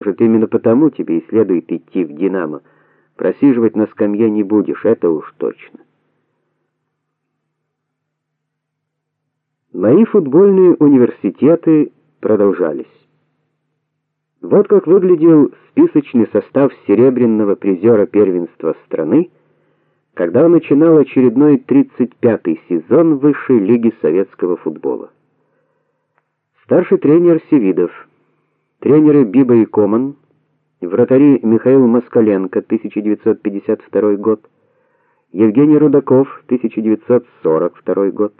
Может, именно потому тебе и следует идти в Динамо. Просиживать на скамье не будешь, это уж точно. Мои футбольные университеты продолжались. Вот как выглядел списочный состав серебряного призера первенства страны, когда он начинал очередной 35-й сезон высшей лиги советского футбола. Старший тренер Севидов Тренеры Биба и Коман, вратари Михаил Москаленко 1952 год, Евгений Рудаков 1942 год,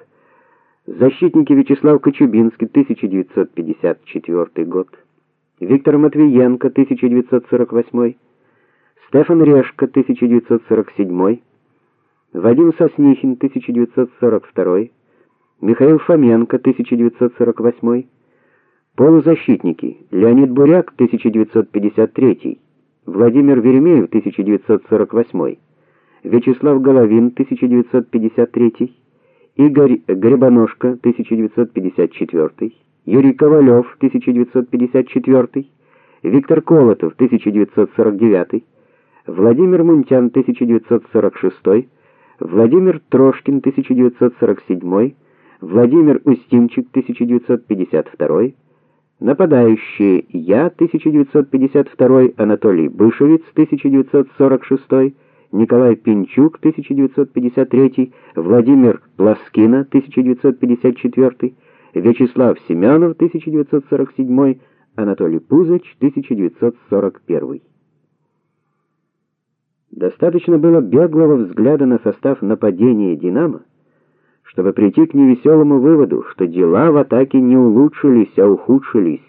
защитники Вячеслав Кочубинский 1954 год, Виктор Матвиенко 1948, Стефан Решко 1947, Вадим Соснихин 1942, Михаил Фоменко 1948 Полузащитники: Леонид Буряк 1953, Владимир Веремеев 1948, Вячеслав Головин 1953, Игорь Гребаношко 1954, Юрий Ковалев 1954, Виктор Колотов 1949, Владимир Мунтян 1946, Владимир Трошкин 1947, Владимир Устимчик 1952 Нападающие: я 1952, Анатолий Бышевец 1946, Николай Пинчук 1953, Владимир Пласкина 1954, Вячеслав Семенов 1947, Анатолий Пузыч 1941. Достаточно было беглого взгляда на состав нападения Динамо, чтобы прийти к невеселому выводу, что дела в атаке не улучшились, а ухудшились.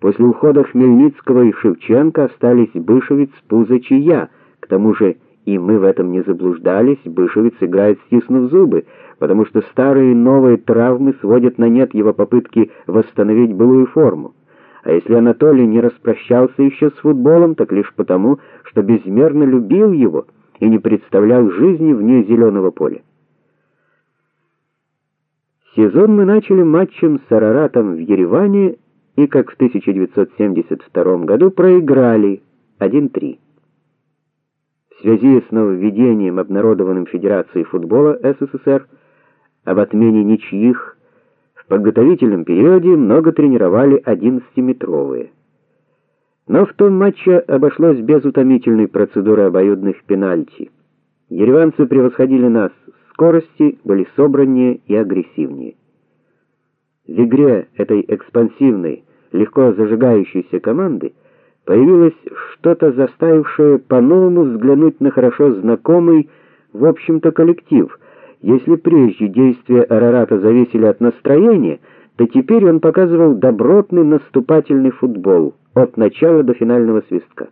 После ухода Хмельницкого и Шевченко остались Бышевец, Пузыч и я. К тому же и мы в этом не заблуждались, Бышевец играет стиснув зубы, потому что старые и новые травмы сводят на нет его попытки восстановить былую форму. А если Анатолий не распрощался еще с футболом, так лишь потому, что безмерно любил его и не представлял жизни вне зеленого поля. Сезон мы начали матчем с Араратом в Ереване и, как в 1972 году, проиграли 1:3. В связи с нововведением, обнародованным Федерацией футбола СССР об отмене ничьих, в подготовительном периоде много тренировали 11-метровые. Но в том матче обошлось без утомительной процедуры обоюдных пенальти. Ереванцы превосходили нас скорости были собраннее и агрессивнее. В игре этой экспансивной, легко зажигающейся команды появилось что-то заставившее по-новому взглянуть на хорошо знакомый, в общем-то, коллектив. Если прежде действия Арарата зависели от настроения, то теперь он показывал добротный наступательный футбол от начала до финального свистка.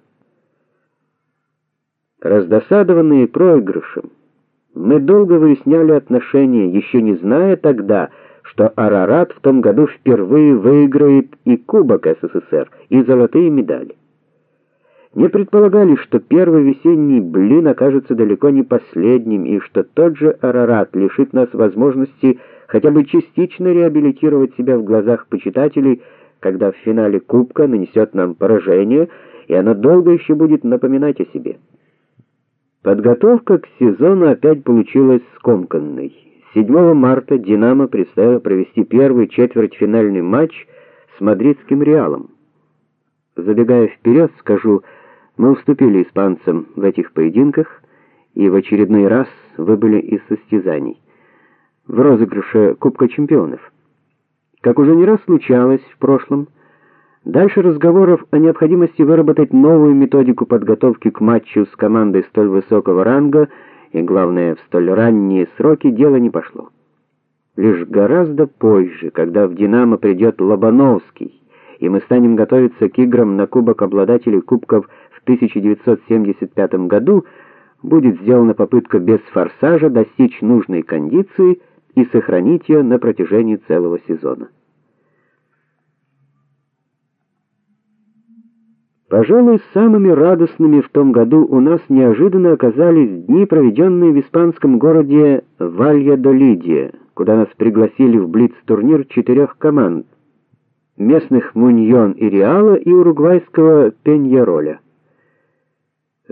Раздосадованные проигрышем, мы долго выясняли отношения, еще не зная тогда, что Арарат в том году впервые выиграет и Кубок СССР, и золотые медали. Не предполагали, что первый весенний блин окажется далеко не последним, и что тот же Арарат лишит нас возможности хотя бы частично реабилитировать себя в глазах почитателей, когда в финале Кубка нанесет нам поражение, и оно долго еще будет напоминать о себе. Подготовка к сезону опять получилась скомканной. 7 марта Динамо предстояло провести первый четвертьфинальный матч с мадридским Реалом. Забегая вперед, скажу, мы уступили испанцам в этих поединках и в очередной раз выбыли из состязаний в розыгрыше Кубка чемпионов. Как уже не раз случалось в прошлом, Дальше разговоров о необходимости выработать новую методику подготовки к матчу с командой столь высокого ранга и главное, в столь ранние сроки дело не пошло. Лишь гораздо позже, когда в Динамо придет Лобановский, и мы станем готовиться к играм на Кубок обладателей кубков в 1975 году, будет сделана попытка без форсажа достичь нужной кондиции и сохранить ее на протяжении целого сезона. Пожалуй, самыми радостными в том году у нас неожиданно оказались дни, проведенные в испанском городе Вальядолиде, куда нас пригласили в блиц-турнир четырех команд. местных Муньон и Реала и уругвайского Пеньяроля.